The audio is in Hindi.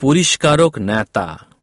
পরিষ্কারক নেতা